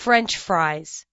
French fries.